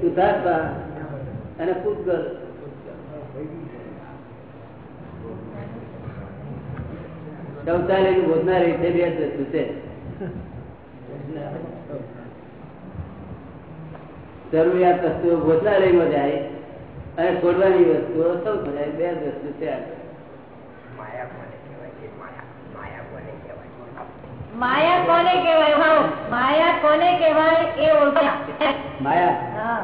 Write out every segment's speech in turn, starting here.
શુદ્ધાત્મા અને પૂતગલ. શૌચાલયનું ભોજનાલય છે બે છે જરૂરિયાત વસ્તુઓ ભોજનાલયમાં જાય અને છોડવાની વસ્તુઓ સૌ જાય બે જ વસ્તુ છે માયા કોને કહેવાય? માયા કોને કહેવાય એ ઓળખ્યા માયા?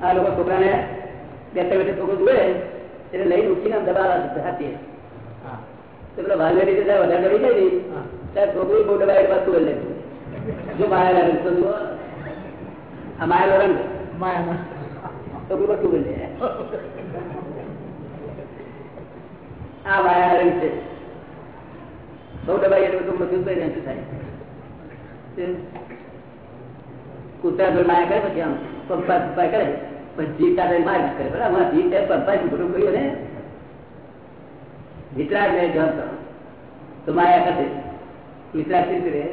આ લોકો છોકરાને ત્રણ બેઠા છોકરો જુએ એટલે લઈને ઉઠીને આમ દબાવવા હાથીએ તો પેલા રીતે વધારે કરી જાય ને ત્યારે છોકરી બહુ દબાવી પાછું લે જો માયા રંગ તો જુઓ આ માયાનો રંગ. છોકરું બધું બોલે આ માયા રંગ છે. બહુ દબાઈ એટલે બધું બધું કઈ રહેતું થાય. કૂતરા પર માયા કરે પછી આમ પંપા પંપા કરે. પછી જીત કાઢે માર કરે બરાબર? જીત પંપા મોટું કહ્યું ને? વિતરાગ ને જાણતો તો માયા ખાતે વિતરાગ સ્થિત રહે?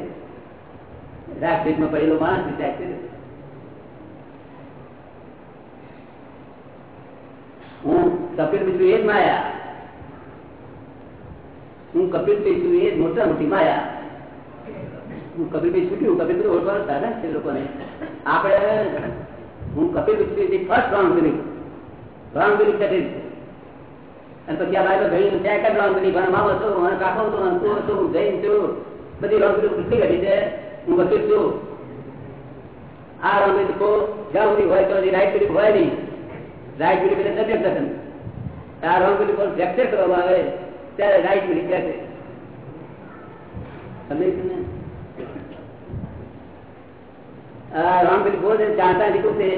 પડેલો માણસ હું કપિલ બીજું એ જ માયા. હું કપિલ બીજું એ જ મોટા મોટી માયા. હું કપિલભાઈ છૂટ્યું કપિલભાઈ ઓળખવાનું સાધન છે લોકોને. આપણે, હું કપિલ વિશ્વથી ફર્સ્ટ રાઉન્ડ રાઉન્ડ કરી અને પછી આ બાજુ ઘણી સેકન્ડ રાઉન્ડ કરી મામો હતો કાકો હતો હું જૈન છું બધી રાઉન્ડ કેટલી ઘડી છે. હું વકીલ છું આ રાઉન્ડ તો જ્યાં હોય, તો રાઈટ કરી હોય રાઈટ કરી એટલે થશે આ રાઉન્ડ કરી પણ ફ્રેક્ચર કરવામાં આવે, ત્યારે રાઈટ બેસે સમજ ને રામ પેલી બોલ ચાંતા નીકળશે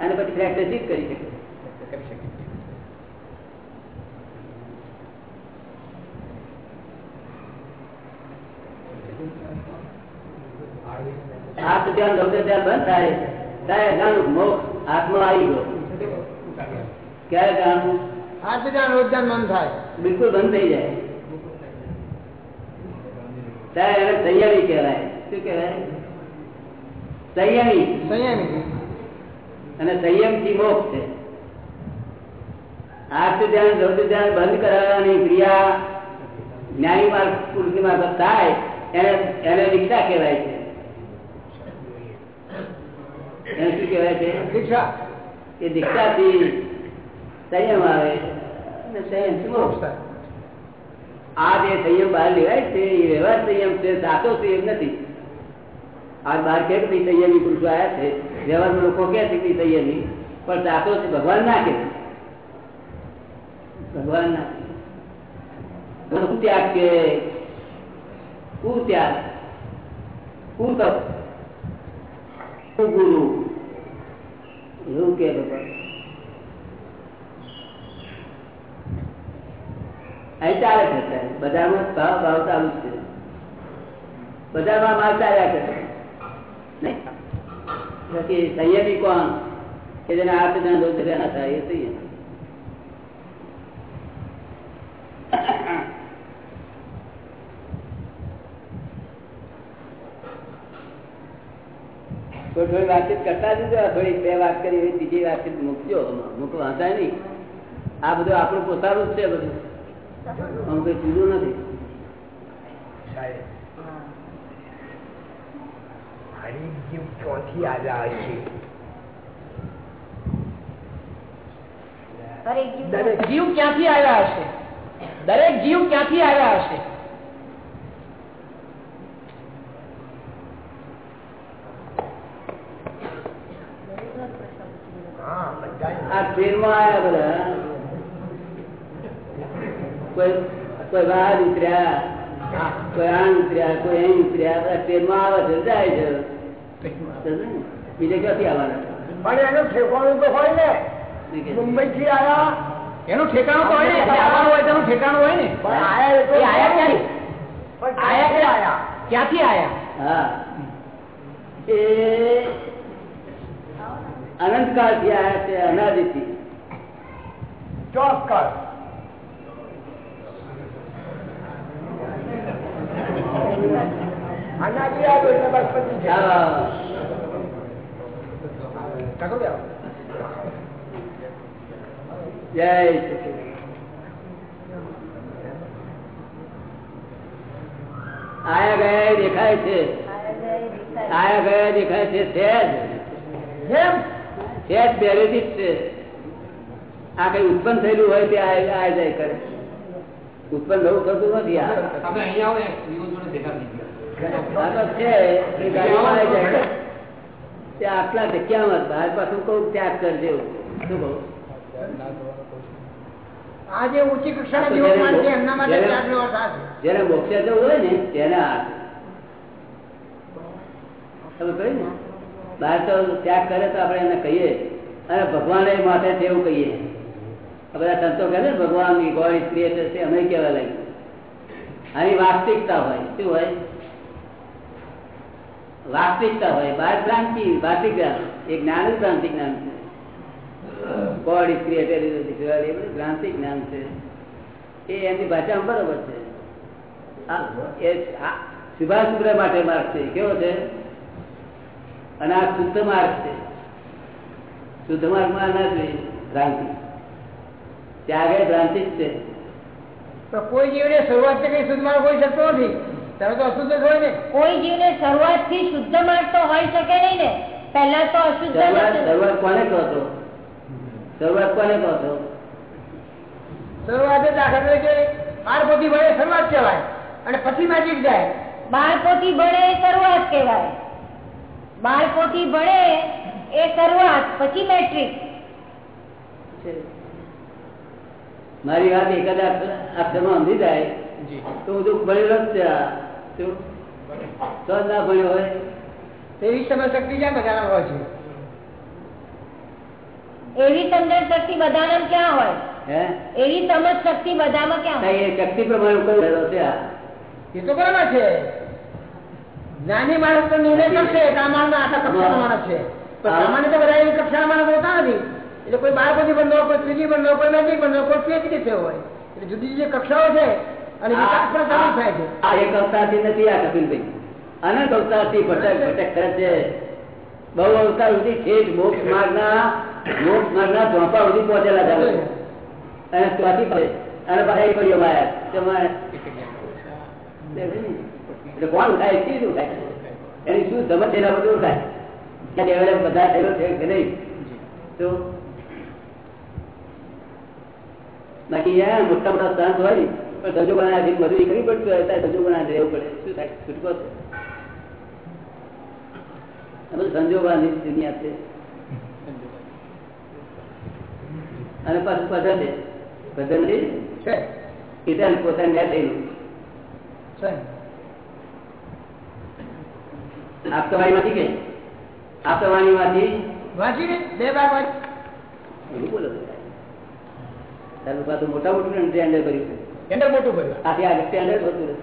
અને પછી ફ્રેક્ચર કરી શકે. ધ્યાન રૌદ્ર ધ્યાન બંધ થાય ત્યારે જાણું મોક્ષ હાથમાં આવી ગયો. ક્યારે જાણવું હાથ ધ્યાન રોજ ધ્યાન મન થાય. બિલકુલ બંધ થઈ જાય. ત્યારે એને તૈયારી કહેવાય. શું કહેવાય? સંયમી. સંયમી. અને સંયમથી મોક્ષ છે. આર્થ ધ્યાન રૌદ્ર ધ્યાન બંધ કરાવવાની ક્રિયા ન્યાયી માર્ગ પુરુષની મારફત થાય એને એને દીક્ષા કહેવાય છે. એને શું કહેવાય છે? દીક્ષા. દીક્ષાથી સંયમ આવે. અને સંયમથી મોક્ષ મોક્ષ થાય આ જે સંયમ બહાર લેવાય છે એ વ્યવહાર સંયમ છે સાચો સંયમ નથી. આ બહાર કે સંયમી પુરુષો આવ્યા છે? વ્યવહારમાં લોકો કે છે કે સંયમી? પણ સાચો છે ભગવાન ના કે ભગવાન ના કે ત્યાગ કે કુત્યાગ કુતપ ગુરુ? એવું કે અહીં ચાલે છે બધામાં ભાવ ભાવ ચાલુ છે. બધામાં માલ ચાલ્યા કરે. બાકી સંયમી કોણ? કે જેને આ ના દોષ ના થાય એ સંયમ. થોડી થોડી વાતચીત કરતા જજો થોડી બે વાત કરી એવી બીજી વાતચીત મૂકજો. મૂકવા વાંચાય નહીં. આ બધું આપણું પોતાનું જ છે બધું. આમ કઈ જુદું નથી. હરિજીવ ક્યાંથી આવ્યા હશે જીવ દરેક જીવ ક્યાંથી આવ્યા હશે? દરેક જીવ ક્યાંથી આવ્યા હશે હા બધા આ ટ્રેનમાં આયા બધા. કોઈ કોઈ બહાર ઉતર્યા કોઈ આણ ઉતર્યા કોઈ અહીં ઉતર્યા બધા ટ્રેનમાં આવે છે જાય છે. બીજે ક્યાંથી આવવાના? પણ એનું ઠેકવાનું તો હોય ને. મુંબઈ થી આયા. એનું ઠેકાણું તો હોય ને. આવવાનું હોય તેનું ઠેકાણું હોય ને. પણ આયા એ આયા ક્યાંથી? પણ આયા ક્યાંથી આયા? ક્યાંથી આયા? હા. એ અનંતકાળથી આવ્યા છે અનાદિથી ચોક્કસ અનાદિ આવ્યો એટલે છે. જય આયા ગયા દેખાય છે. આયા ગયા દેખાય છે. સહેજ જેમ સહેજ પહેલેથી જ છે. આ કઈ ઉત્પન્ન થયેલું હોય તે આ જાય કરે. ઉત્પન્ન થવું થતું નથી છે આટલા જગ્યામાં બહાર પાછું કઉ ત્યાગ કરજે શું કહું? આજે જે ઊંચી કક્ષાના જીવો માન છે એમના માટે ત્યાગનો અર્થ જેને મોક્ષે જવું હોય ને તેને આ. તમે કહ્યું ને? બહાર તો ત્યાગ કરે તો આપણે એને કહીએ. અને ભગવાન માથે છે એવું કહીએ. બધા સંતો કહે ને, ભગવાન ગોડ ઇઝ ક્રિએટર છે, અમે કહેવા લાગ્યું. આની વાસ્તવિકતા હોય, શું હોય? વાસ્તવિકતા હોય, બાર ભ્રાંતિ જ્ઞાન એ જ્ઞાન જ ભ્રાંતિ જ્ઞાન છે. ગોડ ઇઝ ક્રિએટર એ બધું ભ્રાંતિ જ્ઞાન છે. એ એમની ભાષામાં બરોબર છે. શુભાશુભ્ર માટે માર્ગ છે. કેવો છે? અને આ શુદ્ધ માર્ગ છે. શુદ્ધ માર્ગમાં ના જોઈએ ભ્રાંતિ. ત્યાગે ભ્રાંતિ જ છે. તો કોઈ જીવને શરૂઆત કઈ શુદ્ધ માર્ગ હોઈ શકતો નથી? ત્યારે તો અશુદ્ધ જ હોય ને. કોઈ જીવને શરૂઆતથી શુદ્ધ માર્ગ તો હોય શકે નહીં ને. પહેલા તો અશુદ્ધ શરૂઆત કોને કહો છો? શરૂઆત કોને કહો છો? શરૂઆત દાખલ તરીકે બાર પોથી ભણે શરૂઆત કહેવાય અને પછી મેજિક જાય. બાર પોથી ભણે શરૂઆત કહેવાય. બાર પોથી ભણે એ શરૂઆત પછી મેટ્રિક. મારી વાત એકાદ અક્ષરમાં સમજી જાય તો હું દુઃખ ભણેલો જ છે આ. શું? તો જ ના ભણ્યો હોય. તેવી સમય શક્તિ જ્યાં બધાના હોય છે? એવી સમજણ શક્તિ બધામાં ક્યાં હોય? હે? એવી સમજ શક્તિ બધામાં ક્યાં હોય? એ શક્તિ પ્રમાણે કયું ભણેલો છે આ? એ તો બરાબર છે. જ્ઞાની માણસ તો નિર્ણય કરશે કે આ માણસ આટલા કક્ષાનો માણસ છે. પણ સામાન્ય તો બધા એવી કક્ષાના માણસ હોતા નથી. એટલે કોઈ બાર પછી બંધો કોઈ ત્રીજી બંધો કોઈ મેજિક બંધો કોઈ પીએચડી થયો હોય. એટલે જુદી જુદી કક્ષાઓ છે અને વિકાસ પણ ચાલુ થાય છે. આ એક અવતારથી નથી આ કપિલભાઈ. અનંત અવતારથી ભટક ભટક કરે છે. બહુ અવતાર સુધી ઠેઠ મોક્ષ માર્ગના મોક્ષ માર્ગના ઝોંપા સુધી પહોંચેલા છે. અને ત્યાંથી અને પાછા એ કર્યો માયા એટલે કોણ ઉઠાય કેવી ઉઠાય એની શું સમજ એના બધું ઉઠાય ત્યાં ડેવલપ બધા થયેલો છે કે નહીં? તો બાકી યાર મોટા મોટા સ્થાન હોય પણ ધજો ગણા બનાવે મજૂરી કરવી પડતી હોય ત્યારે ધજો ગણા રહેવું પડે. શું થાય? છૂટકો છે. બધું દુનિયા છે. અને પાછું પધન છે. પધન છે. કીધા પોતાને ન્યાય થયેલું. છે. આપતવાણી માંથી કે? આપતવાણી માંથી વાંચીને બે ભાગ વાંચી. બોલો તારું પાછું મોટા મોટું ટેન્ડર કર્યું એન્ટર મોટું કર્યું. આથી આ ટેન્ડર નથી.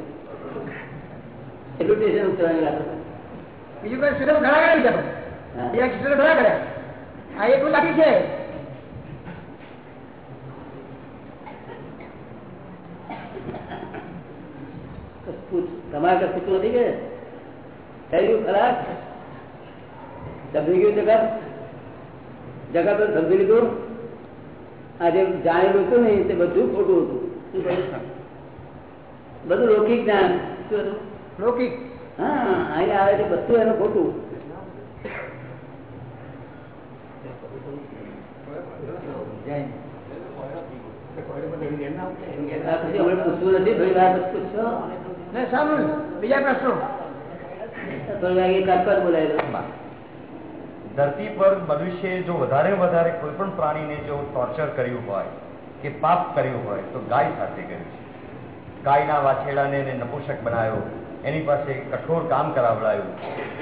એટલું ટેન્શન ઉતરવાની બીજું કોઈ સિસ્ટમ ઘણા છે હા. બીજા સિસ્ટમ ઘણા કર્યા. આ એટલું લાગી છે. તમારે કશું પૂછવું નથી કે? થયું ખરાબ? સમજી ગયું જગત? જગત સમજી લીધું? આ જે જાણેલું હતું ને તે બધું ખોટું હતું. બધું લૌકિક જ્ઞાન. શું હતું? લૌકિક. હા અહીં આવે છે બધું એનું ખોટું. પૂછવું નથી બીજા પ્રશ્નો થોડી વાર એક કાકર બોલાયેલો ધરતી પર મનુષ્ય જો વધારે વધારે કોઈ પણ પ્રાણીને જો ટોર્ચર કર્યું હોય કે પાપ કર્યું હોય તો ગાય સાથે કર્યું છે. ગાયના વાછેડાને એને નપુંસક બનાવ્યો એની પાસે કઠોર કામ કરાવડાયું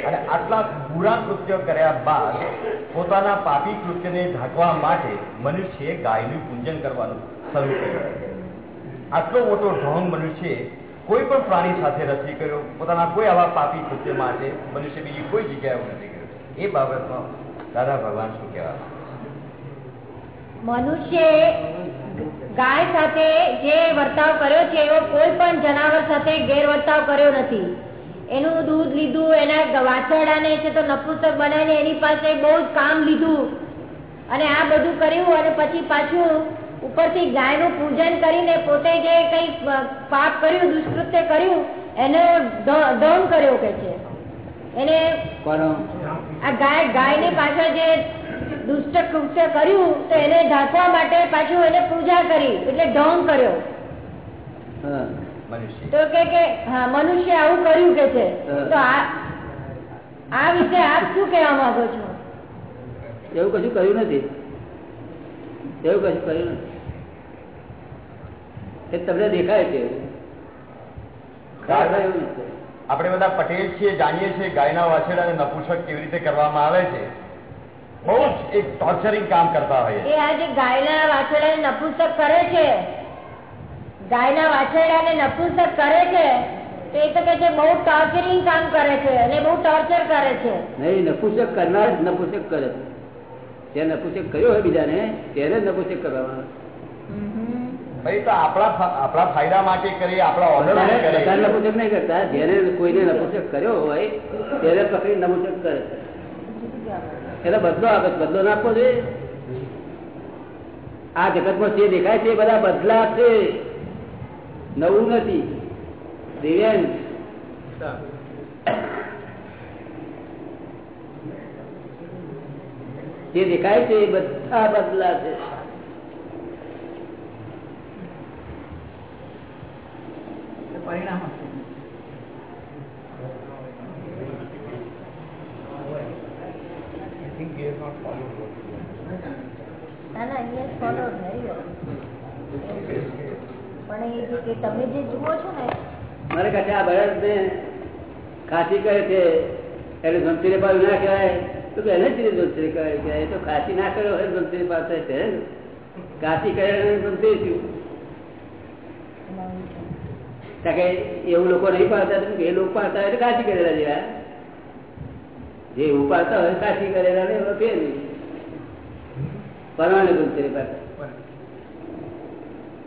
અને આટલા બુરા કૃત્ય કર્યા બાદ પોતાના પાપી કૃત્યને ઢાંકવા માટે મનુષ્યએ ગાયનું પૂજન કરવાનું શરૂ કર્યું. આટલો મોટો ઢોંગ મનુષ્યએ કોઈ પણ પ્રાણી સાથે નથી કર્યો, પોતાના કોઈ આવા પાપી કૃત્ય માટે મનુષ્ય બીજી કોઈ જગ્યાએ નથી કર્યો. એ બાબતમાં દાદા ભગવાન શું કહેવા મનુષ્ય ગાય સાથે જે વર્તાવ કર્યો છે, એવો કોઈ પણ જનાવર સાથે ગેરવર્તાવ કર્યો નથી. એનું દૂધ લીધું, એના વાછરડાને છે તો નપુસ્તક બનાવીને એની પાસે બહુ કામ લીધું. અને આ બધું કર્યું અને પછી પાછું ઉપરથી ગાયનું પૂજન કરીને પોતે જે કઈ પાપ કર્યું દુષ્કૃત્ય કર્યું એને દમ કર્યો કે છે. એને આ ગાય ગાયની પાછળ જે દુષ્ટ કૃત્ય કર્યું તો એને ઢાંકવા માટે પાછું એને પૂજા કરી એટલે ઢોંગ કર્યો. મનુષ્ય. તો કે કે હા મનુષ્ય આવું કર્યું કે છે. તો આ આ વિશે આપ શું કહેવા માંગો છો? એવું કશું કર્યું નથી. એવું કશું કર્યું નથી. એ તમને દેખાય છે. આપણે બધા પટેલ છીએ જાણીએ છીએ ગાયના વાછેડા અને નપુસક કેવી રીતે કરવામાં આવે છે. બહુ જ એક ટોર્ચરિંગ કામ કરતા હોય એ આ જે ગાયના વાછરડાને નપુંસક કરે છે. ગાયના વાછરડાને નપુંસક કરે છે. તો એ તો કે છે બહુ ટોર્ચરિંગ કામ કરે છે અને બહુ ટોર્ચર કરે છે. નહીં નપુસક કરનાર જ નપુસક કરે છે. જે નપુસક કર્યો હોય બીજાને તેને જ નપુસક કરવામાં આવે. ભાઈ તો આપણા આપણા ફાયદા માટે કરીએ આપણા ઓર્ડર બધાને કરીએ. બધાને નપુસક નહીં કરતા. જેને કોઈને નપુસક કર્યો હોય તેને પકડી નપુસક કરે એટલે બદલો આપે બદલો ના જોઈએ. આ જગતમાં જે દેખાય છે બધા બદલા છે. નવું નથી. દિવ્યાંગ જે દેખાય છે એ બધા બદલા છે. પરિણામ હશે. ના ના અહીંયા ફોલો પણ એ જે કે તમે જે જુઓ છો ને મારે કહે છે આ બળદ ને ખાસી કરે છે એટલે ધમતીરે પાડું ના કહેવાય. તો કે એને જ રીતે ધમતીરે કહેવાય કે તો ખાસી ના કર્યો હોય ધમતીરે પાસે છે કાશી કરે થયું કારણ કે એવું લોકો નહીં પાડતા એ લોકો પાડતા હોય કાચી કરેલા જેવા. જે એવું હોય કાચી કરેલા ને એવા ફેર પરવાને ધમતીરે પાડતા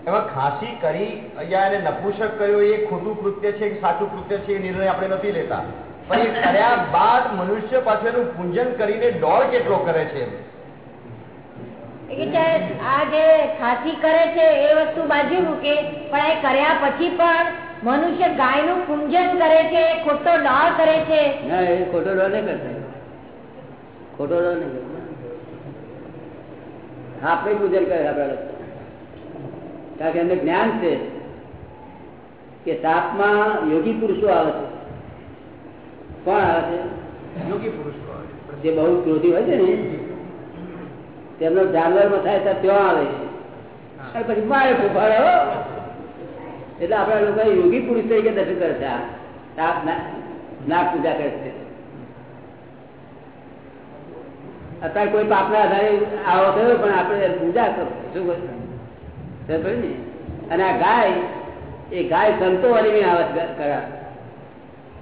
એમાં. ખાસી કરી અહીંયા એને નપુસક કર્યો એ ખોટું કૃત્ય છે કે સાચું કૃત્ય છે એ નિર્ણય આપણે નથી લેતા. પણ એ કર્યા બાદ મનુષ્ય પાછળનું પૂજન કરીને દોડ કેટલો કરે છે, આ જે ખાસી કરે છે એ વસ્તુ બાજુ મૂકે. પણ એ કર્યા પછી પણ મનુષ્ય ગાયનું પૂજન કરે છે ખોટો ડોળ કરે છે. ના એ ખોટો ડર નહીં કરતા. ખોટો ડર નહીં કરતા. આપણે પૂજન કરે આપણા કારણ કે એમને જ્ઞાન છે કે તાપમાં યોગી પુરુષો આવે છે. કોણ આવે છે? યોગી પુરુષો જે બહુ ક્રોધી હોય છે ને તેમનો જાનવરમાં થાય ત્યાં ત્યાં આવે. પછી મારે ફૂફાડો એટલે આપણા લોકો યોગી પુરુષ તરીકે દર્શન કરે છે. નાગ પૂજા કરે છે. અત્યારે કોઈ પાપના આધારે આવો થયો પણ આપણે પૂજા કરો શું? ને? અને આ ગાય એ ગાય સંતો વાળી આવત કરા.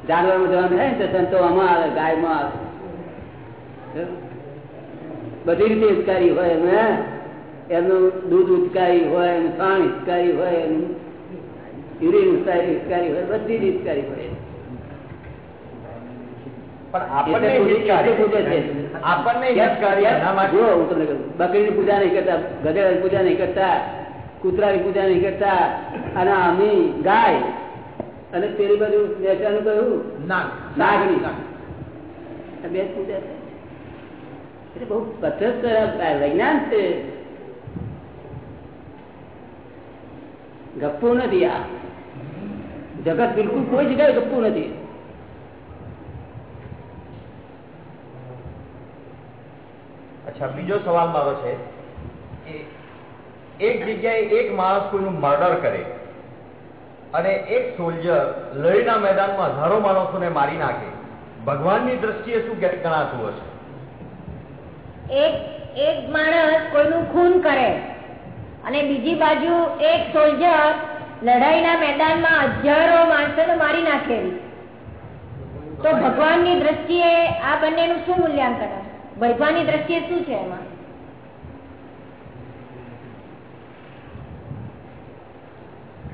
જાનવરમાં જવાનું થાય ને તો સંતો આમાં આવે ગાયમાં આવે. બધી રીતે હિતકારી હોય એમને એનું દૂધ ઉચકારી હોય એનું છાણ હિતકારી હોય એનું યુરિન હિતકારી હોય બધી જ હિતકારી હોય. બકરીની પૂજા નહીં કરતા ગધેડાની પૂજા નહીં કરતા કૂતરાની પૂજા નહીં કરતા અને અમે ગાય. અને પેલી બાજુ વેચવાનું કહ્યું? નાગ. નાગની. આ બે પૂજા એટલે બહુ પદ્ધત વૈજ્ઞાન છે. ગપ્પું નથી આ. જગત બિલકુલ કોઈ જગ્યાએ ગપ્પું નથી. અચ્છા, બીજો સવાલ મારો છે કે એક જગ્યાએ એક માણસ કોઈનું મર્ડર કરે અને એક સોલ્જર લડીના મેદાનમાં હજારો માણસોને મારી નાખે, ભગવાનની દ્રષ્ટિએ શું ગણાતું હશે? એક એક માણસ કોઈનું ખૂન કરે. અને બીજી બાજુ એક સોલ્જર લડાઈના મેદાનમાં હજારો માણસોને મારી નાખે તો ભગવાનની દ્રષ્ટિએ આ બંનેનું શું મૂલ્યાંકન ભગવાનની દ્રષ્ટિએ શું છે એમાં?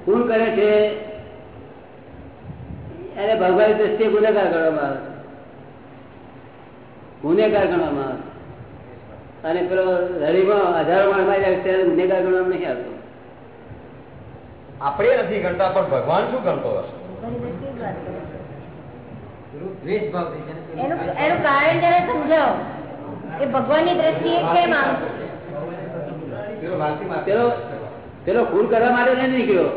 ખૂન કરે છે, એને ભગવાનની દ્રષ્ટિએ ગુનેગાર ગણવામાં આવે ગુનેગાર ગણવામાં આવે અને પેલો રડીમાં હજારો માણસમાં જાય ત્યારે ગુનેગાર ગણવા નહીં આવતો. આપણે નથી ગણતા પણ ભગવાન શું ગણતો હશે? ભગવાનની દ્રષ્ટિએ જ વાત કરો છો. દ્વેષ ભાવથી જેને પેલું એનું એનું કારણ જરા સમજાવો. કે ભગવાનની દ્રષ્ટિએ કેમ પેલો પેલો પેલો કરવા માટે નથી નીકળ્યો.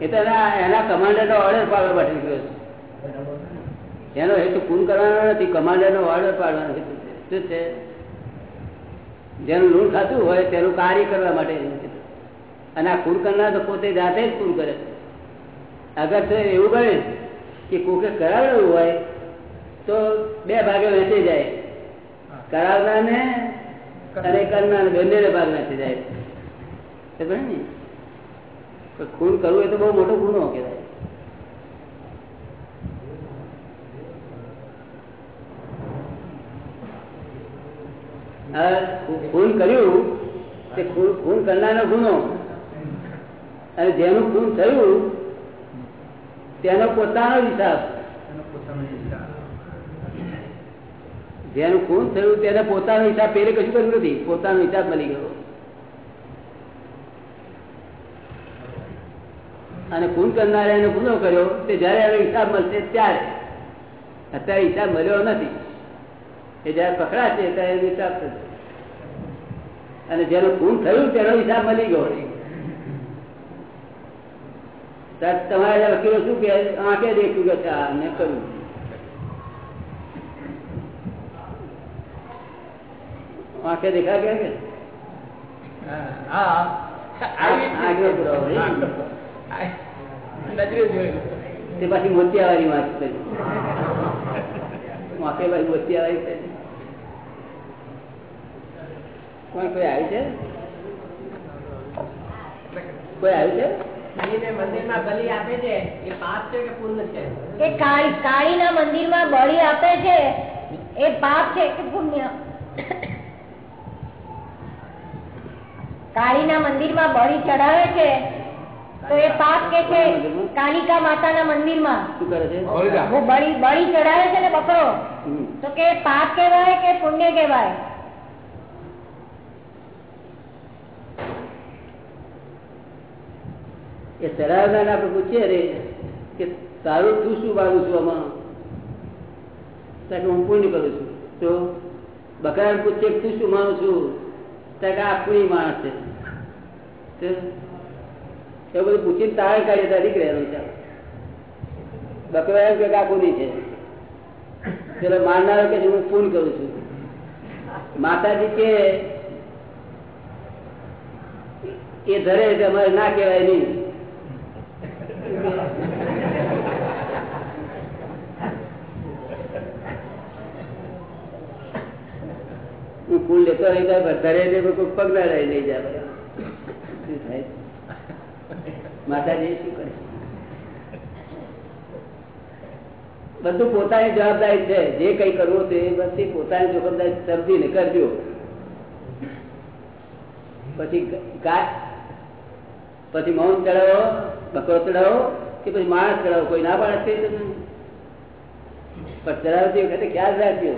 એ તો એના એના કમાન્ડર નો ઓર્ડર પાડવા માટે નીકળ્યો છે. એનો હેતુ ખૂન કરવાનો નથી કમાન્ડર નો ઓર્ડર પાડવાનો હેતુ છે. શું છે? જેનું લૂણ ખાતું હોય તેનું કાર્ય કરવા માટે અને આ ખૂન કરનાર તો પોતે જાતે જ ખૂન કરે અગર તો એવું ગણે કે કોકે કરાવેલું હોય તો બે ભાગે વેચી જાય. કરાવનાર ને અને કરનાર બંને ભાગ વેચી જાય. ને? ખૂન કરવું એ તો બહુ મોટો ગુનો કહેવાય આ ખૂન કર્યું તે ખૂન કરનારનો ગુનો. અને જેનું ખૂન થયું તેનો પોતાનો હિસાબ. જેનું ખૂન થયું તેને પોતાનો હિસાબ, પેલે કશું કર્યું નથી, પોતાનો હિસાબ મળી ગયો. અને ખૂન કરનારે એનો ગુનો કર્યો, તે જયારે એનો હિસાબ મળશે ત્યારે. અત્યારે હિસાબ મળ્યો નથી. એ જયારે પકડાશે ત્યારે હિસાબ થશે. અને જેનો ખૂન થયું તેનો હિસાબ મળી ગયો. તમારા વકીલો શું કે આંખે દેખ્યું કે આ મેં કર્યું. આંખે દેખા ગયા કે તે પાછી મોતિયાવાળી વાંકે ભાઈ મોતિયાવાળી કોણ કોઈ આવી છે? કોઈ આવ્યું છે? કાળી ના મંદિર છે એ પાપ છે કે પુણ્ય છે? કે કાળી કાળીના મંદિરમાં બળી આપે છે એ પાપ છે કે પુણ્ય? કાળીના મંદિરમાં બળી ચડાવે છે તો એ પાપ કે છે કાલિકા માતાના મંદિરમાં? શું કરે છે? બળી બળી ચડાવે છે ને બકરો? તો કે પાપ કેવાય કે પુણ્ય કહેવાય? એ ચરાવનાર આપણે પૂછીએ રે કે તારું તું શું માનું છું આમાં? ત્યાં કે હું પુણ્ય કરું છું. તો બકરાને પૂછીએ કે તું શું માનું છું? ત્યાં કે આ પુણ્ય માણસ છે. એવું બધું પૂછીને તારે કાઢીએ ત્યાં નીકળે એનો વિચાર એમ કે આ પુણ્ય છે. પેલો મારનારો કે છે, હું પૂન કરું છું. માતાજી કે એ ધરે અમારે ના કહેવાય નહીં. હું ફૂલ લેતો રહી જાય કોઈ ના રહી જાય. શું થાય? માતાજી શું કરે બધું પોતાની જવાબદારી છે. જે કઈ કરવું તે બધી પોતાની જવાબદારી સમજીને કરજો. પછી પછી મૌન ચડાવો બકરો ચડાવો કે પછી માણસ ચડાવો કોઈ ના પાડે છે તમને? પણ ચડાવતી વખતે ખ્યાલ રાખજો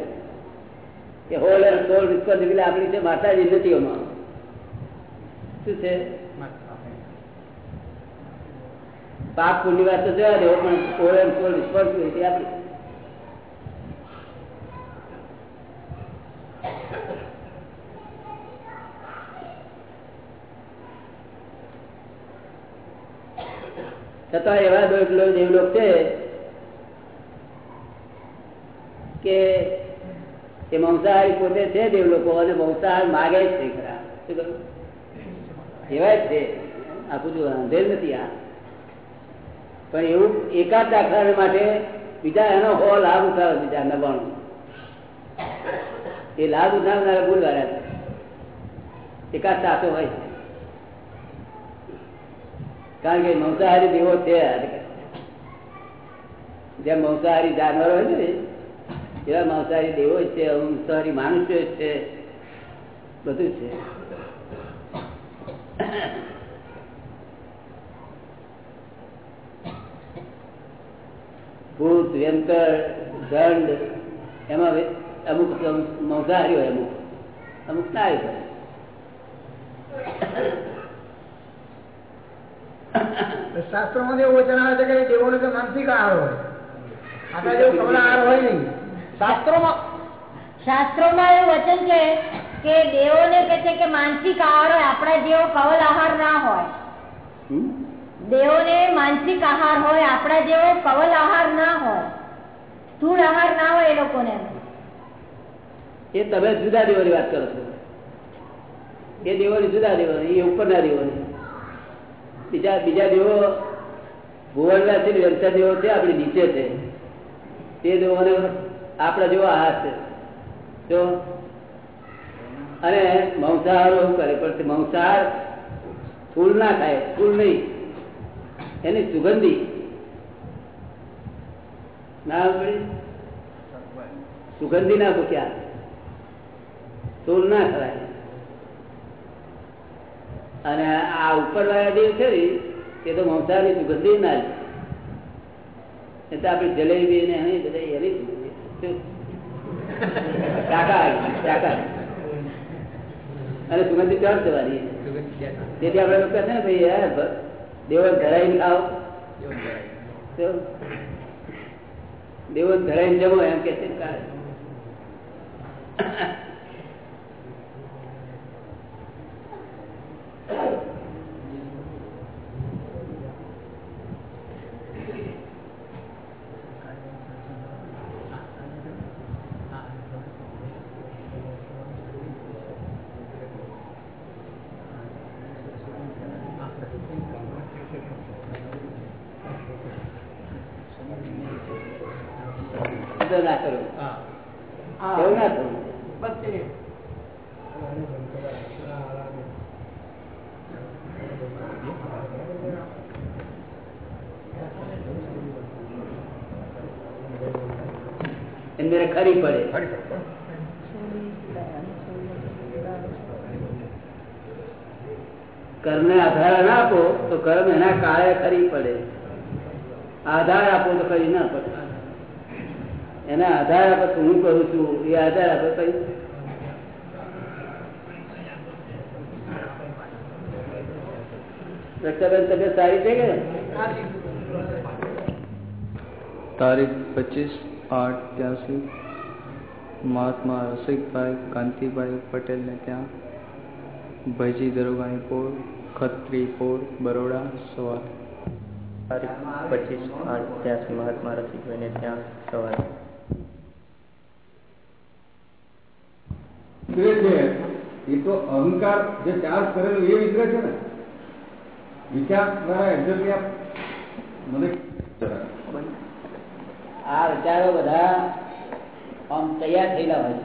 કે હોલ અને સોલ રિસ્પોન્સિબિલ આપણી છે, માતાજી નથી એમાં શું છે? પાપ પુણ્ય તો જવા દેવો પણ હોલ એન્ડ સોલ રિસ્પોન્સિબિલિટી આપણી. છતાં એવા દોષ જેવ લોક છે કે એ મંસાહારી પોતે છે દેવ લોકો, અને મંસાહાર માગે જ છે ખરા. શું? એવા જ છે. આખું જો અંધેર નથી આ. પણ એવું એકાદ દાખલા માટે બીજા એનો હો લાભ ઉઠાવે બીજા નવાણું. એ લાભ ઉઠાવનારા ભૂલવાળા છે એકાદ સાચો હોય. કારણ કે મંસાહારી દેવો છે. જેમ મંસાહારી જાનવર હોય છે એવા મંસાહારી દેવો છે મંસાહારી માણસો છે, બધું છે. ભૂત વ્યંકર દંડ, એમાં અમુક મંસાહારી હોય અમુક. અમુક ના હોય. શાસ્ત્રો માં એવું વચન આવે છે કે દેવો ને માનસિક આહાર હોય. આપણા જેવું કમલા આહાર હોય નહીં. શાસ્ત્રોમાં શાસ્ત્રોમાં એવું વચન છે કે દેવોને કે છે કે માનસિક આહાર હોય આપણા જેવો કવલ આહાર ના હોય. દેવો ને માનસિક આહાર હોય આપણા જેવો કવલ આહાર ના હોય. સ્થૂળ આહાર ના હોય એ લોકોને. એ તમે જુદા દેવોની વાત કરો છો. એ દેવોની જુદા દેવો એ ઉપરના દેવોની. બીજા બીજા દેવો ભુવનના છે ને દેવો છે આપણી નીચે છે. તે દેવોને આપણા જેવો આ છે. તો અને મંસાહાર શું કરે પણ મંસાહાર ફૂલ ના ખાય ફૂલ નહીં. એની સુગંધી. ના પડી? સુગંધી ના ભૂખ્યા ફૂલ ના ખવાય. અને આ ઉપર વાળા દેવ છે એ તો મમસાની સુગંધી ના છે એ તો આપણી જલેબી ને એની બધા એની અને સુગંધી ચાર જવાની તેથી આપણે લોકો કહે છે ને ભાઈ યાર દેવો ધરાઈને ખાઓ. દેવો ધરાઈને. જમો એમ કે છે ને કાલે. તો ના કરો એવું ના થવું એમને ખરી પડે કર્મ આધાર ના આપો તો કર્મ એના કાળે ખરી પડે આધાર આપો તો કઈ ના પડે. એને આધાર આપે તો હું કરું છું, એ આધાર આપે કઈ તારીખ પચીસ આઠ ત્યાંસી. મહાત્મા રસિકભાઈ, કાંતિભાઈ પટેલને ત્યાં. ભાઈજી દરોગાની પોળ ખત્રી પોળ બરોડા સવાર તારીખ પચીસ આઠ ત્યાં મહાત્મા રસિકભાઈને ત્યાં સવારે. છે? એ તો અહંકાર જે ચાર્જ કરેલો એ વિતરે છે ને? વિચાર દ્વારા એક્ઝેક્ટલી આપ મને આ વિચારો બધા આમ તૈયાર થયેલા હોય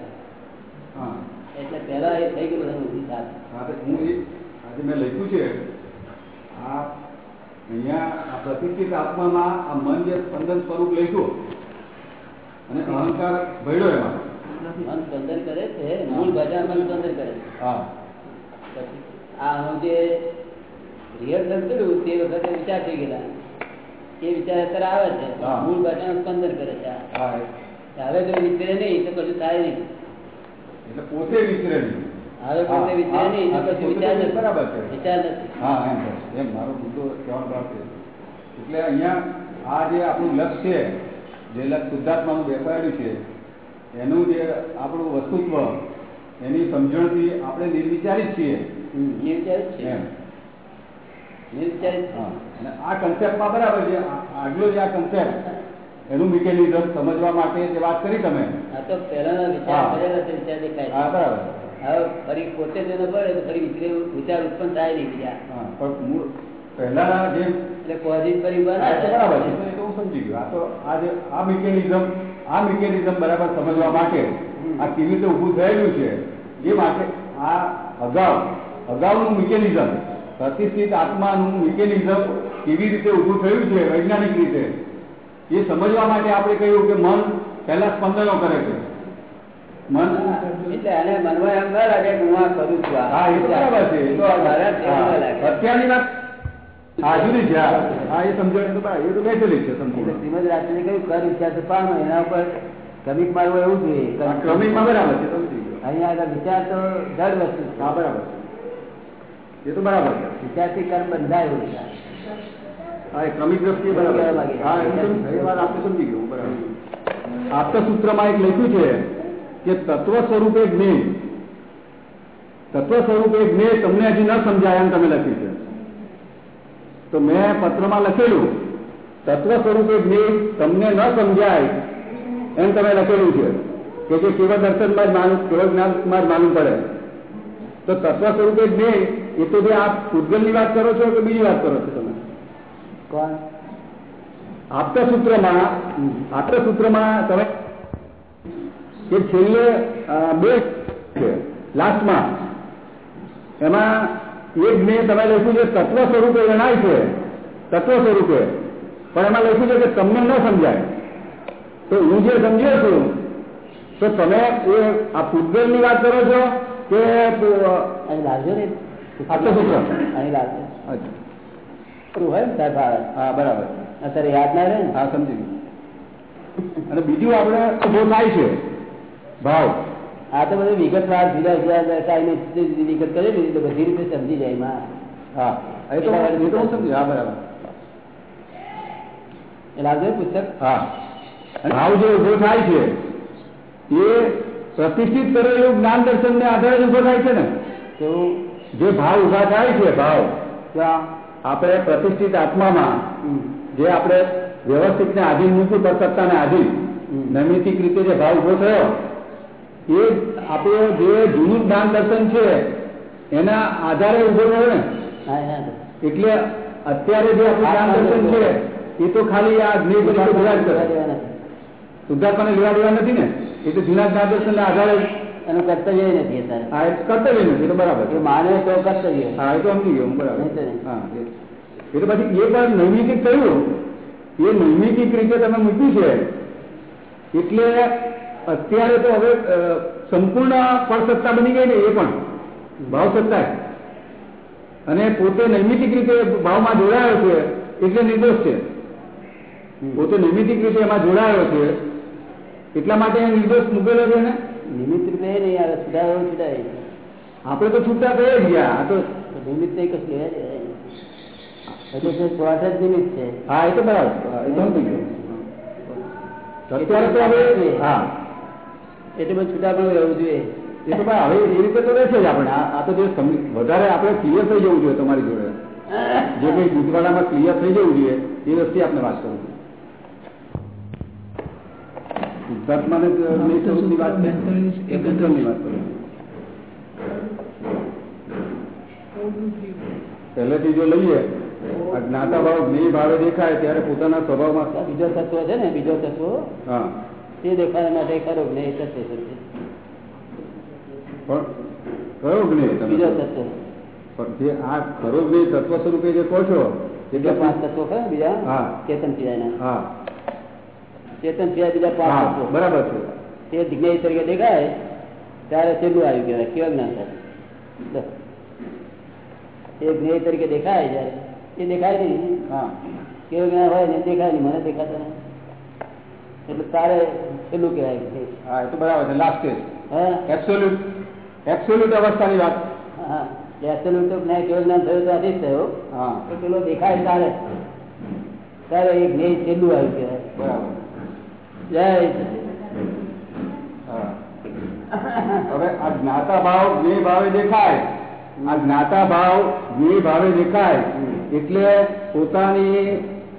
હા. છે એટલે પહેલા એ થઈ ગયું બધું હા તો હું એ આજે મેં લખ્યું છે. આ અહીંયા પ્રતિષ્ઠિત આત્મામાં આ મન જે સ્પંદન સ્વરૂપ લખ્યું અને અહંકાર ભળ્યો એમાં. મન સ્પંદન કરે છે મૂળ મન સ્પંદન કરે છે. હા. આ આનું જે રિહર્સલ કર્યું તે વખતે વિચાર થઈ ગયેલા. એ વિચાર અત્યારે આવે છે. હા. મૂળ સ્પંદન કરે છે. હા હવે જો વિચરે નહીં તો કશું થાય નહીં. એટલે પોતે વિચરે નહીં. બરાબર છે. હા એમ એમ મારો મુદ્દો કહેવાનો એટલે અહીંયા આ જે આપણું લક્ષ્ય છે જે લક્ષ શુદ્ધાત્માનું બેસાડ્યું છે એનું જે આપણું વસ્તુત્વ એની સમજણથી આપણે નિર્વિચારી છીએ. હમ, નિર્વિચાર જ છે એમ. નિર્વિચાર જ હા આ કન્સેપ્ટમાં બરાબર છે આગલો જે આ કન્સેપ્ટ એનું મિકેનિઝમ સમજવા માટે જે વાત કરી તમે. આ તો પહેલાના વિચાર બરાબર. હવે ફરી પોતે તેનો પડે તો ફરી વિચરે ઉત્પન્ન થાય નહીં બીજા. પણ મૂળ પહેલાના જે એટલે ફરી થાય. બરાબર છે. તો હું સમજી ગયો. આ તો આ જે આ મિકેનિઝમ આ મિકેનિઝમ બરાબર સમજવા માટે આ કેવી રીતે ઊભું થયેલું છે એ માટે આ અગાઉ અગાઉનું મિકેનિઝમ પ્રતિષ્ઠિત આત્માનું મિકેનિઝમ કેવી રીતે ઊભું થયું છે વૈજ્ઞાનિક રીતે એ સમજવા માટે આપણે કહ્યું કે મન પહેલા સ્પંદનો કરે છે. મન? એટલે એને મનમાં એમ ના લાગે કે હું આ કરું છું હા એ બરાબર છે એ તો મારા જ એવું ના હા, લાગે. અત્યારની વાત હા છે હા. હા, એ સમજણ તો એ તો બેઠેલી છે એટલે શ્રીમદ રાજચંદ્રે કહ્યું કર વિચાર તો પામો એના ઉપર ક્રમિક મારવું એવું જોઈએ. ક્રમિકમાં બરાબર છે અહીંયા આગળ વિચાર તો જડ વસ્તુ છે. હા બરાબર છે. એ તો બરાબર છે. વિચારથી કર્મ બંધાયું છે. હા એ ક્રમિક દ્રષ્ટિએ બરાબર હા એ વાત આપણે સમજી ગયું બરાબર. આપતા એક લખ્યું છે કે તત્વ સ્વરૂપે જ્ઞેય. તત્વ સ્વરૂપે જ્ઞેય તમને હજી ન સમજાય એમ તમે લખ્યું છે. તો મેં પત્રમાં લખેલું તત્વ સ્વરૂપે જ્ઞેય તમને ન સમજાય એમ તમે લખેલું છે. કે જે કેવળ દર્શનમાં જ માલુમ કેવળ જ્ઞાનમાં જ માલુમ પડે. તો તત્વ સ્વરૂપે જ્ઞેય એ તો જે આપ પૂતગલની વાત કરો છો કે બીજી વાત કરો છો તમે? કોણ? આપતા સૂત્રમાં આપતા સૂત્રમાં તમે કે છેલ્લે બે છે લાસ્ટમાં. એમાં એક મેં તમે લખ્યું છે તત્વ સ્વરૂપે જણાય છે. તત્વ સ્વરૂપે. પણ એમાં લખ્યું છે કે તમને ન સમજાય. તો હું જે સમજ્યો છું તો તમે એ આ પૂતગલની વાત કરો છો કે અહીં લાવજો ને. બરાબર. અત્યારે યાદ ના રહે હા સમજી ગયું. અને બીજું આપણે ઊભો થાય છે. ભાવ આ તો બધું વિગતવાર જુદા જુદા જુદી વિગત કરેલી તો બધી રીતે સમજી જાય માં હા એ તો હું હા બરાબર. પુસ્તક. હા. ભાવ જે ઊભો થાય છે એ પ્રતિષ્ઠિત કરેલું જ્ઞાન દર્શન ને આધારે જ ઊભો થાય છે ને? તો જે ભાવ ઊભા થાય છે ભાવ ત્યાં આપણે પ્રતિષ્ઠિત આત્મામાં જે આપણે વ્યવસ્થિત ને આધીન મૂક્યું પર સત્તાને આધીન. નૈમિતિક રીતે જે ભાવ ઊભો થયો એ આપણું જે જૂનું જ્ઞાન દર્શન છે એના આધારે ઊભો થયો ને? એટલે અત્યારે જે આપણું જ્ઞાન દર્શન છે એ તો ખાલી આ જ કરે. શુદ્ધાત્માને લેવા દેવા નથી ને? એ તો જૂના જ્ઞાન દર્શનના આધારે એનું કર્તવ્ય નથી હા એ કર્તવ્ય નથી તો બરાબર. એ માને તો કર્તવ્ય. હા એ તો સમજી ગયો બરાબર. હા એ એ તો પછી એ પણ નૈમિતિક થયું. એ નૈમિતિક રીતે તમે મૂક્યું છે. એટલે અત્યારે તો હવે સંપૂર્ણ પરસત્તા બની ગઈ ને એ પણ ભાવ સત્તા અને પોતે નૈમિતિક રીતે ભાવમાં જોડાયો છે એટલે નિર્દોષ છે. પોતે નૈમિતિક રીતે એમાં જોડાયો છે એટલા માટે નિર્દોષ મૂકેલો છે ને? નિમિત્ત રૂપે નહીં આવે સુધારો છૂટાય. આપણે તો છૂટા જ ગયા આ તો નિમિત્ત નહીં કશું જ નિમિત્ત છે. હા એ તો બરાબર અત્યારે તો હવે હા. એટલે બધું છૂટા પણ રહેવું જોઈએ. એ તો ભાઈ હવે એ રીતે તો રહેશે જ આપણે. આ તો જે વધારે આપણે ક્લિયર થઈ જવું જોઈએ તમારી જોડે. જે કઈ દૂધવાળામાં ક્લિયર થઈ જવું જોઈએ એ વસ્તુ આપણે વાત કરું વાત એ વાત પહેલેથી જો લઈએ જ્ઞાતા ભાવ જ્ઞેય ભાવે દેખાય ત્યારે પોતાના સ્વભાવમાં બીજો તત્વ છે ને બીજો તત્વ. હા. તે દેખાડવા માટે ખરો એ તત્વ છે પણ કયો જ્ઞેય બીજો પણ જે આ ખરો જ્ઞેય તત્વ સ્વરૂપે જે કહો છો બીજા પાંચ તત્વો ખરા બીજા? ચેતન સિવાયના હા. ચેતન સિવાય બીજા પાંચ તત્વો. બરાબર છે. તે જ્ઞેય તરીકે દેખાય ત્યારે છેલ્લું આવ્યું કહેવાય કેવા જ્ઞાન થાય. એ જ્ઞેય તરીકે દેખાય જયારે એ દેખાય નહીં. હા. કેવું જ્ઞાન હોય ને દેખાય નહીં મને દેખાતા નહીં એટલે તારે છેલ્લું કહેવાય છે. હા એ તો બરાબર છે લાસ્ટ સ્ટેજ હા? એબ્સોલ્યુટ એબ્સોલ્યુટ અવસ્થાની વાત. હા એબ્સોલ્યુટ તો જ્ઞાન કેવું જ્ઞાન થયું તો આથી જ થયો. હા. તો પેલો દેખાય તારે. ત્યારે એ જ્ઞેય છેલ્લું આવ્યું કહેવાય. બરાબર. જય હા. હવે આ જ્ઞાતા ભાવ જ્ઞેય ભાવે દેખાય. આ જ્ઞાતા ભાવ જ્ઞેય ભાવે દેખાય. એટલે પોતાની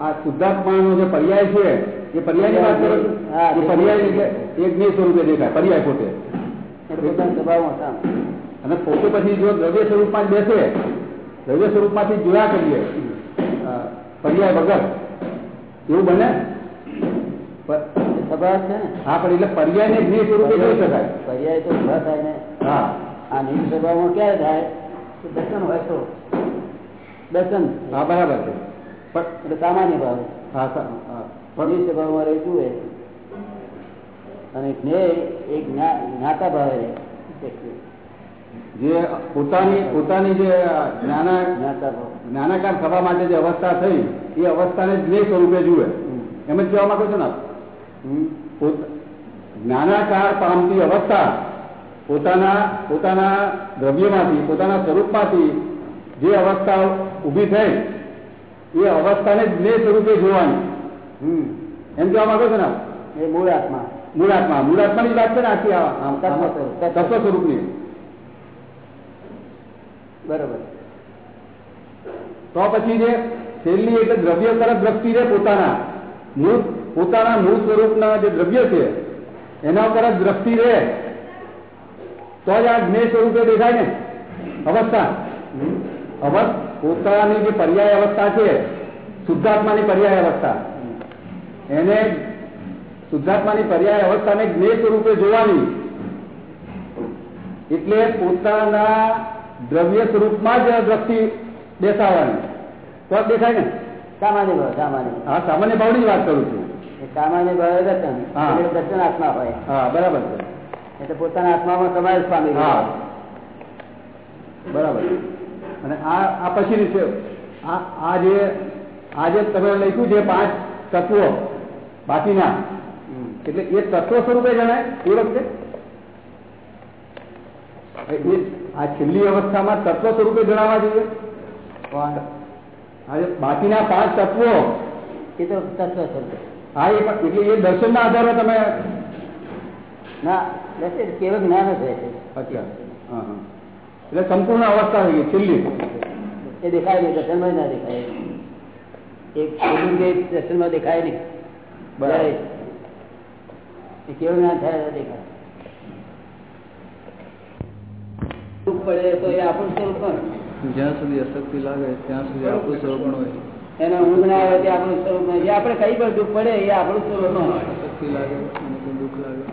આ શુદ્ધાત્માનો જે પર્યાય છે એ પર્યાયની વાત કરો? હા, એ પર્યાય એટલે એ જ્ઞેય સ્વરૂપે દેખાય પર્યાય પોતે. અને પોતે પછી જો દ્રવ્ય સ્વરૂપમાં જ બેસે દ્રવ્ય સ્વરૂપમાંથી જોયા કરીએ પર્યાય વગર એવું બને? પ- છે હા પણ એટલે પર્યાયને જ્ઞેય સ્વરૂપે જોઈ શકાય. પર્યાય તો ઊભા થાય ને. હા. આ નિમ સ્વભાવમાં ક્યારે થાય? દર્શન હોય તો. દર્શન. હા બરાબર છે. એટલે સામાન્ય ભાવ. હા હા. નિશ્ચય ભાવમાં રહે. જુએ અને જ્ઞેય એ જ્ઞા- જ્ઞાતા ભાવે રહે. જે પોતાની પોતાની જે જ્ઞાનાકાર થવા માટે જે અવસ્થા થઈ એ અવસ્થાને જ્ઞેય સ્વરૂપે જુએ. એમ જ કહેવા માંગો છો ને જ્ઞાનાકાર પામતી અવસ્થા પોતાના પોતાના દ્રવ્યમાંથી પોતાના સ્વરૂપમાંથી જે અવસ્થા ઊભી થઈ એ અવસ્થાને જ્ઞેય સ્વરૂપે જોવાની. એમ કહેવા માંગો છો ને? એ મૂળ આત્મા. મૂળાત્મા મૂળાત્માની ની વાત છે ને આખી તત્વ સ્વરૂપ. તત્વ સ્વરૂપની. બરોબર. તો પછી જે છેલ્લી એટલે દ્રવ્ય તરફ દ્રષ્ટિ રે પોતાના મૂળ પોતાના મૂળ સ્વરૂપના જે દ્રવ્ય છે એના તરફ દ્રષ્ટિ રહે. તો જ આ જ્ઞેય સ્વરૂપે દેખાય ને. અવસ્થા. અવસ્થ પોતાની જે પર્યાય અવસ્થા છે શુદ્ધાત્માની પર્યાય અવસ્થા. એને શુદ્ધાત્માની પર્યાય અવસ્થાને જ્ઞેય સ્વરૂપે જોવાની. એટલે પોતાના દ્રવ્ય સ્વરૂપમાં જ દ્રષ્ટિ બેસાવાની તો દેખાય ને? સામાન્ય ભાવ સામાન્ય. હા સામાન્ય ભાવની વાત કરું છું. સામાન્ય ભાવ દર્શન. હા. આત્મા હોય. હા બરાબર છે. એટલે પોતાના આત્મામાં સમાવેશ પામી હા. બરાબર. અને આ આ પછીની છે આ આ જે આજે તમે લખ્યું છે પાંચ તત્વો બાકીના હમ. એટલે એ તત્વ સ્વરૂપે જણાય એ વખતે એ આ છેલ્લી અવસ્થામાં તત્વ સ્વરૂપે જણાવવા જોઈએ કોણ? આ જે બાકીના પાંચ તત્વો એ તો તત્વ સ્વરૂપ હા એ પણ- એટલે એ દર્શનના આધારે તમે ના દર્શન કેવળ જ્ઞાન જ રહે છે અચ્છા હા હા એટલે સંપૂર્ણ અવસ્થા થઈ ગઈ છેલ્લી એ દેખાય નહીં દર્શનમાં જ ના દેખાય એક ખોટું જે દર્શનમાં દેખાય નહીં બરાબર. જય. એ કેવું ના થાય દેખાય. દુઃખ પડે તો એ આપણું સ્વરૂપ જ્યાં સુધી અશક્તિ લાગે ત્યાં સુધી આપણું સ્વરૂપ ન હોય. એને ઊંઘ ના આવે તે આપણું સ્વરૂપ નહીં. જે આપણે કઈ પણ દુઃખ પડે એ આપણું સ્વરૂપ ન હોય. અશક્તિ લાગે દુઃખ લાગે.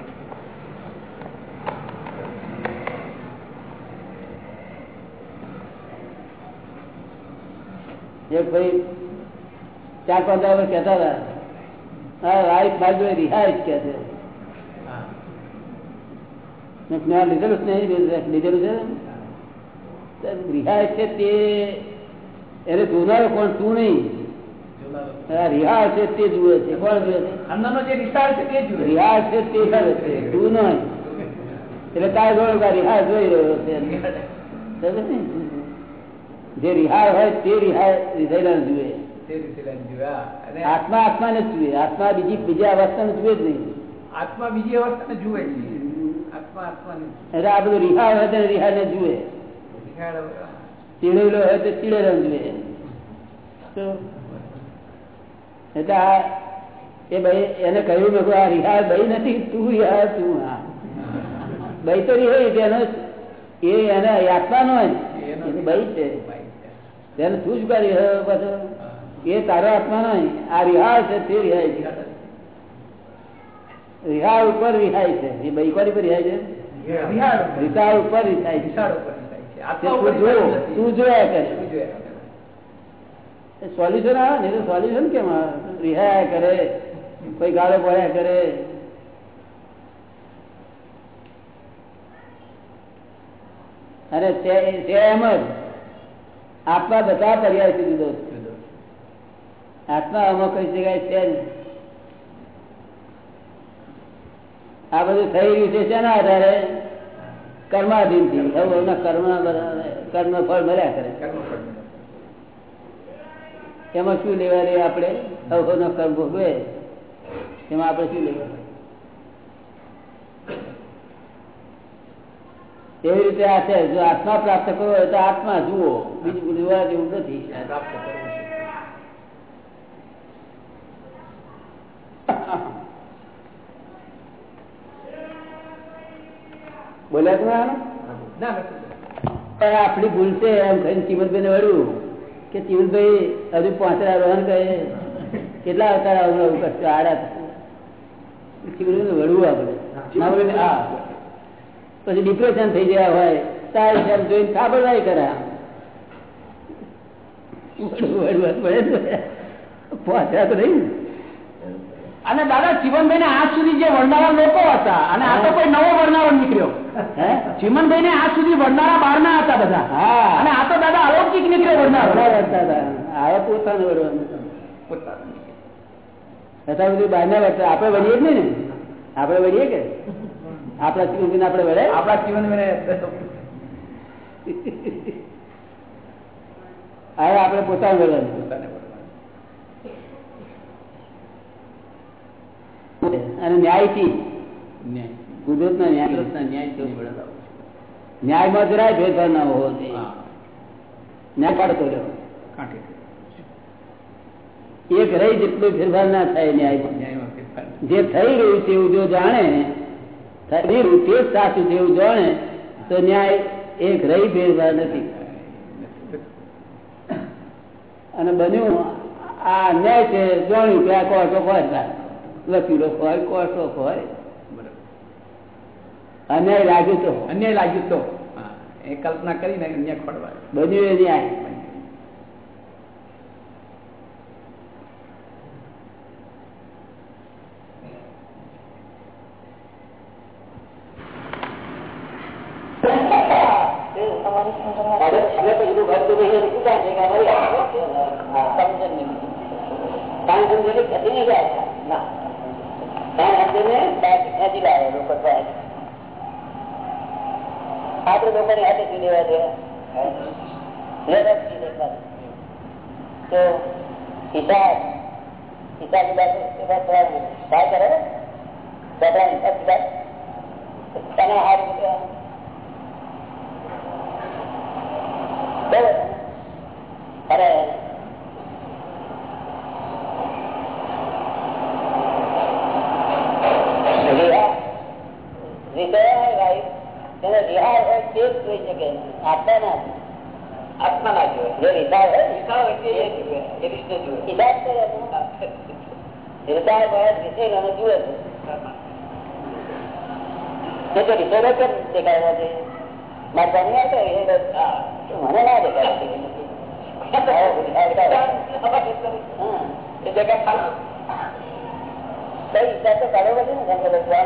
એક ભાઈ ચાર પાંચ કહેતા હતા મારી જોડે રિહાઈશ કે છે. લીધેલું છે તો છે તે એને જોનારો કોણ? તું નહીં. રિહાર છે તે જુએ છે કોણ જુએ છે? અંદરનો જે વિસ્તાર છે તે જુએ રિહાર છે તે કરે છે તું નહીં. એટલે તારે જોડે કે રિહાર જોઈ રહ્યો છે. જે રિહાર હોય તે રિહાર રિઝાયલા જુએ. જુએ. અને આત્મા ને જ જુએ. આત્મા બીજી બીજા અવસ્થા ને જુએ જ નહીં. આત્મા બીજી અવસ્થાને જુએ આત્મા આત્મા એટલે આ બધું હોય તો રિહારને જુએ. દેખાડ ચીડેલો હોય તો ચીડેલો જુએ. એટલે આ એ ભાઈ એને કહ્યું મેં આ રિહાર ભાઈ નથી તું રિહાર તું હા ભાઈ તો રિહાઈ તેનો એ એને આત્મા નો એનું ભાઈ છે. તેને તું જ કરી રહ્યો પાછો એ તારો આત્મા નહીં. આ રિહાર છે તે રિહાય છે. રિહાર ઉપર રિહાય છે. એ ભાઈ કોની પર રિહાય છે? વિહાર ઉપર. રિસાય છે. તે જોયા. કરે. સોલ્યુશન આવે ને તો સોલ્યુશન કેમ આવે? રિહાયા કરે કોઈ ગાળો પડ્યા કરે. અને એમ જ. આત્મા બધા પર્યાય સુધી છે. આત્મા આમાં કઈ જગ્યાએ છે આ બધું થઈ રહ્યું છે શેના આધારે? કર્માધીનથી કર્મ કર્મ ફળ મળ્યા કરે. એમાં શું લેવા રે આપણે? સૌનો કર્મ ભોગવે. એમાં આપણે શું લેવા? એવી રીતે આ છે, જો આત્મા પ્રાપ્ત કરવો હોય તો આત્મા જુઓ. બીજું જોવા જેવું નથી. પ્રાપ્ત કરવું. પણ આપણી ભૂલ છે એમ કહીને ચીમતભાઈ ને વળ્યું કે ચીમતભાઈ હજુ પાંચરા રોહન કહે કેટલા અવતાર આવું આવું કરશે? આડા ચીમતભાઈ વળવું આપણે. હા. પછી ડિપ્રેશન થઈ ગયા હોય તારી જેમ જોઈને ખાબરદારી કરે વળવું જ પડે ને. પહોંચ્યા તો નહીં. અને દાદા જીવનભાઈ ને આજ સુધી જે વળનારા લોકો હતા અને આ તો કોઈ નવો વર્ણાવન નીકળ્યો. ચીમનભાઈ ને આજ સુધી વડનારા બાર ના હતા બધા. અને આ તો દાદા અલૌકિક નીકળે હતા. હવે પોતાનું અત્યાર સુધી બહારના આપણે વળીએ જ નહીં? ને આપણે વળીએ કે? આપણા જીવન આપણે વળે આપણા ચીમનભાઈ હવે આપણે પોતાનું વળવાનું અને ન્યાયથી. કુદરતના ન્યાય. કુદરતના ન્યાય ન્યાય ન્યાયમાં જરાય ભેદભાવ ના હોવો જોઈએ. ન્યાય પાડતો રહ્યો. એક રહી જેટલું ફેરફાર ના થાય ન્યાયમાં જે થઈ રહ્યું છે એવું જો જાણે થઈ રહ્યું તે સાચું છે એવું જાણે તો ન્યાય એક રહી ફેરફાર નથી. અને બન્યું આ અન્યાય છે જાણ્યું કે આ કોર્ટો હોય લોકો હોય કોર્ટો હોય અન્યાય લાગ્યું તો. અન્યાય લાગ્યું તો. એ કલ્પના કરીને અન્યાય ખોડવા બન્યું એ ન્યાય આપણે લોકોની હાથે શું લેવા દેવા તો હિસાબ હિસાબ હિસાબ काय કરે બધા હિસાબ કિતાબ તને હાથ મૂક્યા બરાબર અરે વિષય હોય ભાઈ તેને વિહાર હોય તે જ જોઈ શકે આત્મા ના આત્મા ના જોવે જે વિષય જુએ છે તો કેમ દેખાડવા મારે મને ના દેખાડે કઈ હિસાબ તો કાઢવો છે ને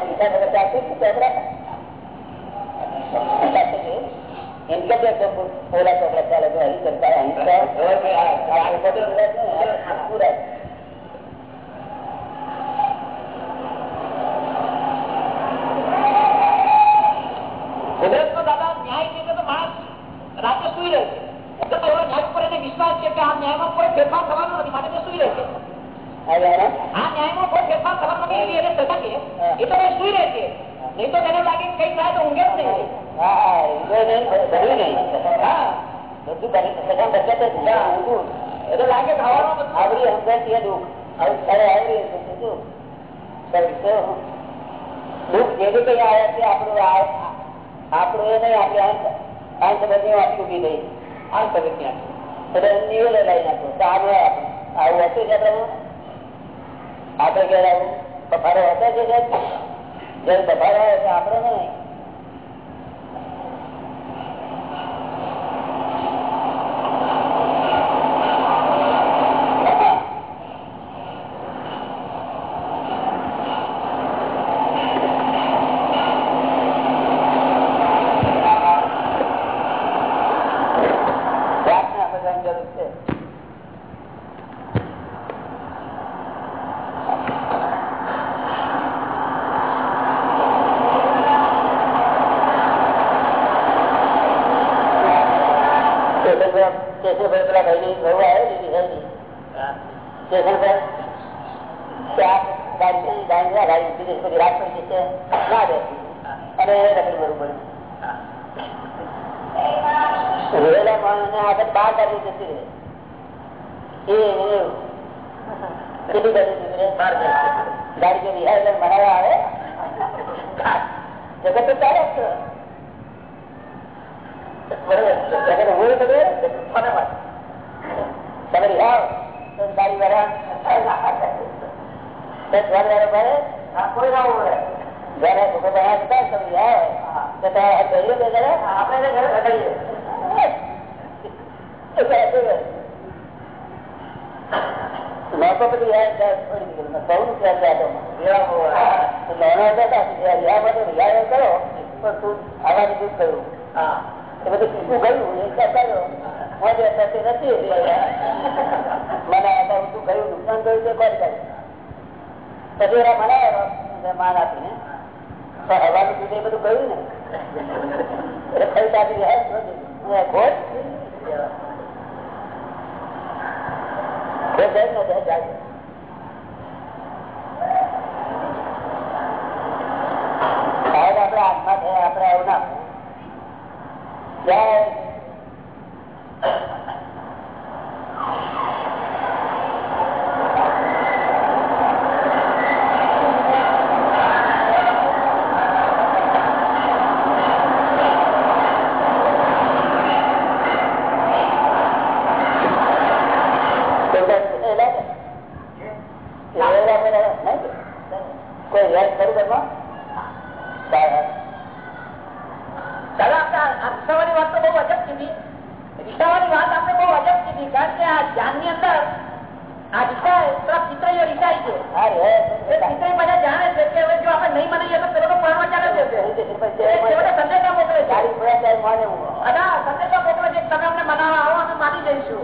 હિસાબ વગર ચાલશે એમકે જે ઓલા કપડા ચાલે અહિંસા અહિંસા ઊભી થઈ અંત બધી એટલે નિવેડે લઈ નાખો. તો આપણે. આવું હતું છે આપણે આપણે ઘેર આવું? બફારો હતો છે જયારે નહીં પ્રાર્થના કરવાની જરૂર છે સ્ટેશન પર સ્ટેશન પર પેલા ભાઈની વહુ આવેલી ભાઈની સ્ટેશન પર ત્યાં ગાડી ગાડી ના ગાડી બીજી બધી રાત પડી છે ના બેસી અને રખડી બરોબર રોયેલા માણસને આગળ બાર કાઢી જતી રહે એ એવું કેટલી બધી નીકળે બાર ગાડી જો વિહાર મનાવા આવે જગત તો ચાલે જ છે બરોબર જગત હોય તો મને વાત તમે રિહાવ તો ગાડી વાળા દસ વાર વાળો ભાઈ કોઈ ના હોય જયારે લોકો બહાર જતા તમે રિહાવ તો ત્યાં કહ્યું કે જરા આપણે ઘરે રખડીએ નોકર બધું યાદ યાદ છોડી કહ્યું મને મને આપીને પણ હવાનું બધું ગયું ને એટલે ખરી રહ્યા ખોટ જાય સાહેબ આપડે હાથમાં છે આપડે આવું ના જય કોઈ યાદ કરું ઘરમાં દાદા આપણે અક્ષવાની વાત તો બહુ અજબ કીધી રીસાવાની વાત આપણે બહુ અજબ કીધી કારણ કે આ ધ્યાનની અંદર આ રીસા પેલા ચિત્રયો રીસાય છે એ ચિત્રય બધા જાણે છે કે હવે જો આપણે નહીં મનાઈએ તો પેલો પરવા ચાલે છે છેવટે સંદેશા મોકલે છે દાદા સંદેશા મોકલે છે કે તમે અમને મનાવવા આવો અમે માની જઈશું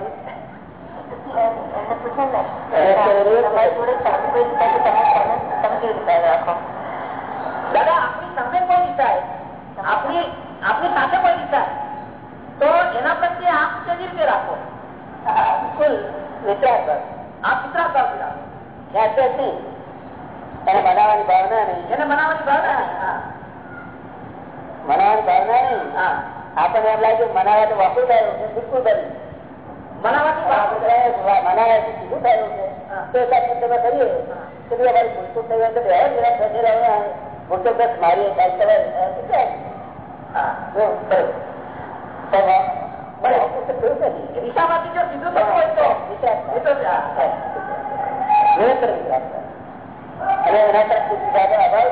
કોઈ કે યાદ ગઈ કરવા ચાલે આ આગળ હવાનું દૂધ દાદા આપણી સામે કોઈ વિચાર આપણી આપણી સાથે કોઈ વિચાર તો એના પ્રત્યે આપ કેવી રીતે રાખો બિલકુલ વિચાર કર આપ વિચાર કરતી રાખો યાદ છે નહીં એને બનાવવાની ભાવના નહીં એને બનાવવાની ભાવના નહીં. મનાવાની ભાવના નહીં હા આપણને એમ લાગે મનાવા તો વાપરું થયું છે બિલકુલ બની અને એના તરફ વિચાર અભાવ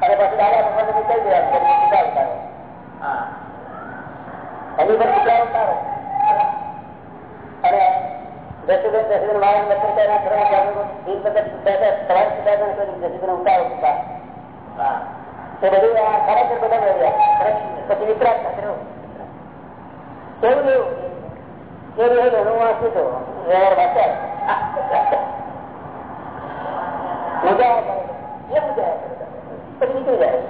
અને પછી દાદા ભગવાન કહી દેવાનું કે વિચાર ઉતારો હા હજી પણ વિચાર ઉતારો અને દસુબેન દસુબેન વાળા બચ્ચે તેના ઘરમાં દિન બધા બેઠા સવાર સુધા દસુબેન ઉતારો ઉતાર હા તે બધું આ ખરેખર બધા રહ્યા પછી વિતરાગ થશે કેવું એવું કેવું એવું એનું વાંચ્યું તો વ્યવહાર વાંચાય મજા આવે એ મજા આવે પછી નીકળી જાય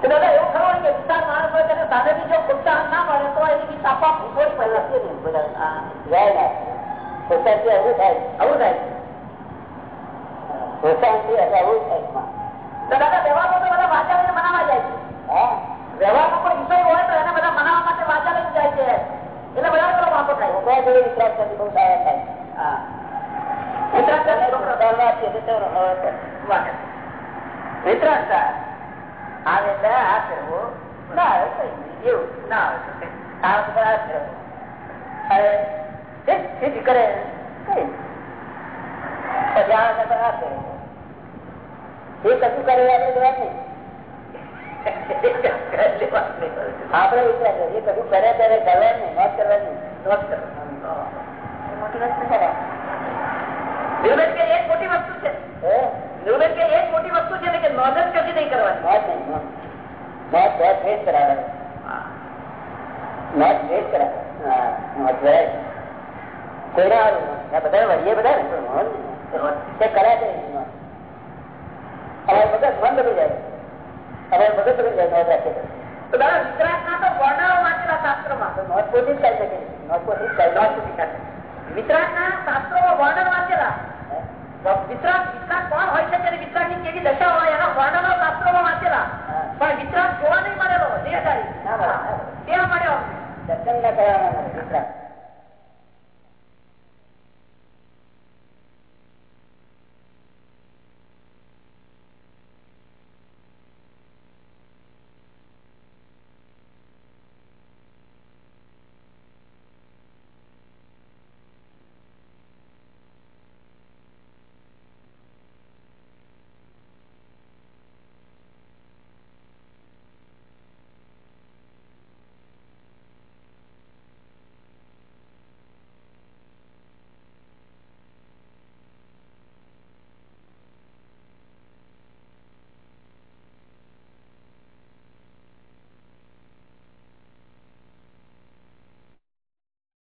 તો દાદા એવું ખરું કે વિચાર માણસ હોય તેને સામેથી જો પ્રોત્સાહન ના મળે તો એની બી સાપા ભૂગોળી પહેલા નથી નહીં બધા આ જાય ના આવું થાય આવું થાય. પ્રોત્સાહનથી આવું થાય. દાદા વ્યવહારમાં તો બધા વાંચા લઈને મનાવા જાય છે. વ્યવહારમાં કોઈ વિષય હોય તો એને બધા મનાવવા માટે વાંચા લઈને જાય છે. એટલે બધા પેલો વાંકો થાય. છોકરા જોડે વિશ્વાસ કરતી બહુ સારા થાય. હા. વિતરાગ તમે કરતી છોકરો દાન આપીએ તો તેનો હવે વાંકે. વિતરાગતા આવે એટલે આ કરવું ના આવે એવું ના આવે આ વખતે આ કરવું હવે ઠીક ઠીક કરે કઈ નહીં. પછી આ વખતે આ કરે એ કશું કરે આપણે જવાબ નહીં આપણે વિચાર કરીએ એ કશું કરે ત્યારે કરવા નહીં નોટ કરવા નહીં નોટ કરવાનું. એ મોટી વસ્તુ ખરા નિર્ણય કે એક મોટી વસ્તુ છે હે નિર્ણય કે એક મોટી વસ્તુ છે ને કે નોંધ જ કદી નહીં કરવાની નોટ નહીં નોટ નોટ નોટ વેસ્ટ કરાવે